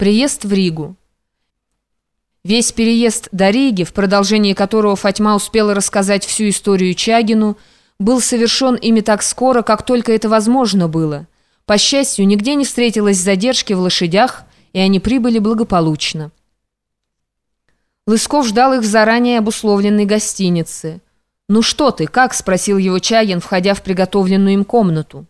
Приезд в Ригу. Весь переезд до Риги, в продолжении которого Фатьма успела рассказать всю историю Чагину, был совершен ими так скоро, как только это возможно было. По счастью, нигде не встретилось задержки в лошадях, и они прибыли благополучно. Лысков ждал их в заранее обусловленной гостинице. «Ну что ты, как?» – спросил его Чагин, входя в приготовленную им комнату.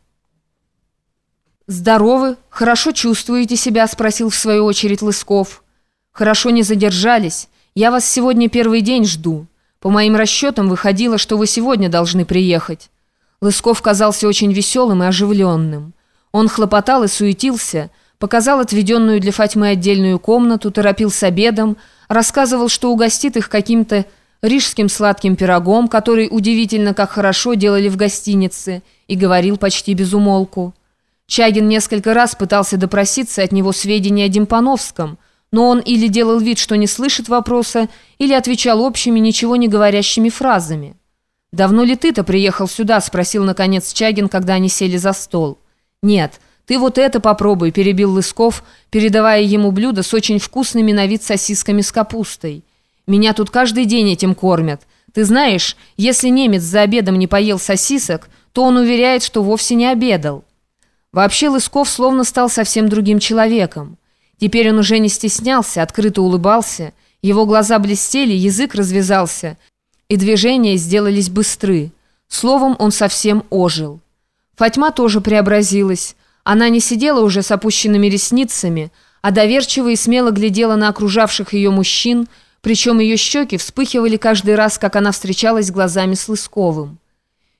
«Здоровы? Хорошо чувствуете себя?» – спросил в свою очередь Лысков. «Хорошо не задержались. Я вас сегодня первый день жду. По моим расчетам выходило, что вы сегодня должны приехать». Лысков казался очень веселым и оживленным. Он хлопотал и суетился, показал отведенную для Фатьмы отдельную комнату, торопил с обедом, рассказывал, что угостит их каким-то рижским сладким пирогом, который удивительно как хорошо делали в гостинице, и говорил почти без умолку. Чагин несколько раз пытался допроситься от него сведения о Демпановском, но он или делал вид, что не слышит вопроса, или отвечал общими, ничего не говорящими фразами. «Давно ли ты-то приехал сюда?» – спросил, наконец, Чагин, когда они сели за стол. «Нет, ты вот это попробуй», – перебил Лысков, передавая ему блюдо с очень вкусными на вид сосисками с капустой. «Меня тут каждый день этим кормят. Ты знаешь, если немец за обедом не поел сосисок, то он уверяет, что вовсе не обедал». Вообще Лысков словно стал совсем другим человеком. Теперь он уже не стеснялся, открыто улыбался, его глаза блестели, язык развязался, и движения сделались быстры. Словом, он совсем ожил. Фатьма тоже преобразилась. Она не сидела уже с опущенными ресницами, а доверчиво и смело глядела на окружавших ее мужчин, причем ее щеки вспыхивали каждый раз, как она встречалась глазами с Лысковым.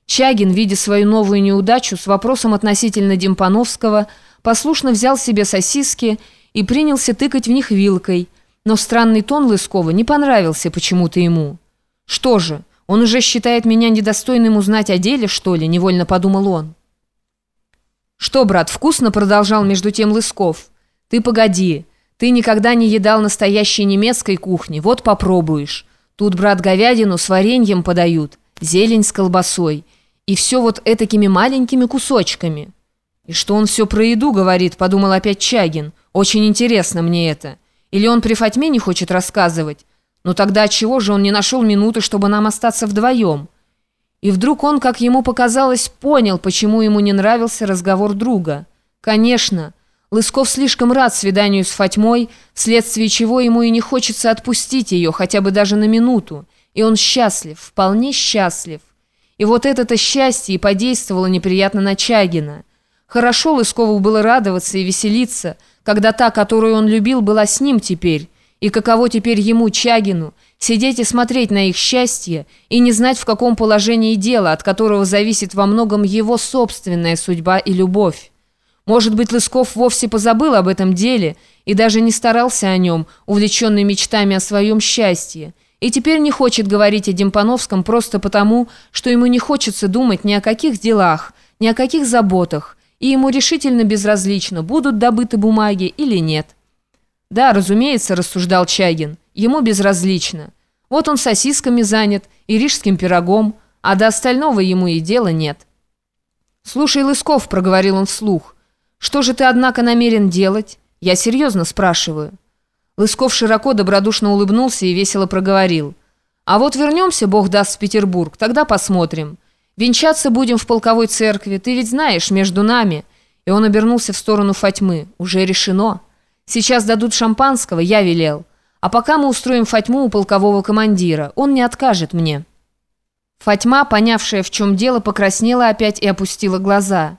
Чагин, видя свою новую неудачу, с вопросом относительно Демпановского, послушно взял себе сосиски и принялся тыкать в них вилкой, но странный тон Лыскова не понравился почему-то ему. «Что же, он уже считает меня недостойным узнать о деле, что ли?» – невольно подумал он. «Что, брат, вкусно?» – продолжал между тем Лысков. «Ты погоди, ты никогда не едал настоящей немецкой кухни, вот попробуешь. Тут, брат, говядину с вареньем подают, зелень с колбасой». И все вот этакими маленькими кусочками. И что он все про еду говорит, подумал опять Чагин. Очень интересно мне это. Или он при Фатьме не хочет рассказывать? Но тогда чего же он не нашел минуты, чтобы нам остаться вдвоем? И вдруг он, как ему показалось, понял, почему ему не нравился разговор друга. Конечно, Лысков слишком рад свиданию с Фатьмой, вследствие чего ему и не хочется отпустить ее, хотя бы даже на минуту. И он счастлив, вполне счастлив. И вот это-то счастье и подействовало неприятно на Чагина. Хорошо Лыскову было радоваться и веселиться, когда та, которую он любил, была с ним теперь. И каково теперь ему, Чагину, сидеть и смотреть на их счастье и не знать, в каком положении дело, от которого зависит во многом его собственная судьба и любовь. Может быть, Лысков вовсе позабыл об этом деле и даже не старался о нем, увлеченный мечтами о своем счастье. И теперь не хочет говорить о Демпановском просто потому, что ему не хочется думать ни о каких делах, ни о каких заботах, и ему решительно безразлично, будут добыты бумаги или нет. «Да, разумеется», – рассуждал Чагин, – «ему безразлично. Вот он сосисками занят и рижским пирогом, а до остального ему и дела нет». «Слушай, Лысков», – проговорил он вслух, – «что же ты, однако, намерен делать? Я серьезно спрашиваю». Лысков широко добродушно улыбнулся и весело проговорил. «А вот вернемся, Бог даст, в Петербург, тогда посмотрим. Венчаться будем в полковой церкви, ты ведь знаешь, между нами». И он обернулся в сторону Фатьмы. «Уже решено. Сейчас дадут шампанского, я велел. А пока мы устроим Фатьму у полкового командира, он не откажет мне». Фатьма, понявшая, в чем дело, покраснела опять и опустила глаза.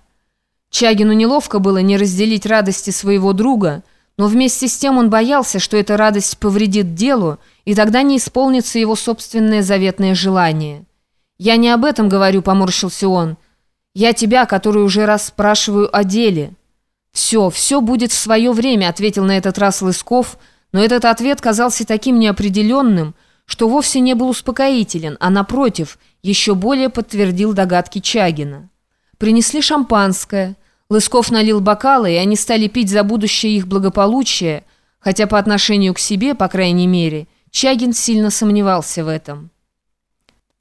Чагину неловко было не разделить радости своего друга – но вместе с тем он боялся, что эта радость повредит делу, и тогда не исполнится его собственное заветное желание. «Я не об этом говорю», — поморщился он. «Я тебя, который уже раз спрашиваю о деле». «Все, все будет в свое время», — ответил на этот раз Лысков, но этот ответ казался таким неопределенным, что вовсе не был успокоителен, а, напротив, еще более подтвердил догадки Чагина. Принесли шампанское — Лысков налил бокалы, и они стали пить за будущее их благополучие, хотя по отношению к себе, по крайней мере, Чагин сильно сомневался в этом.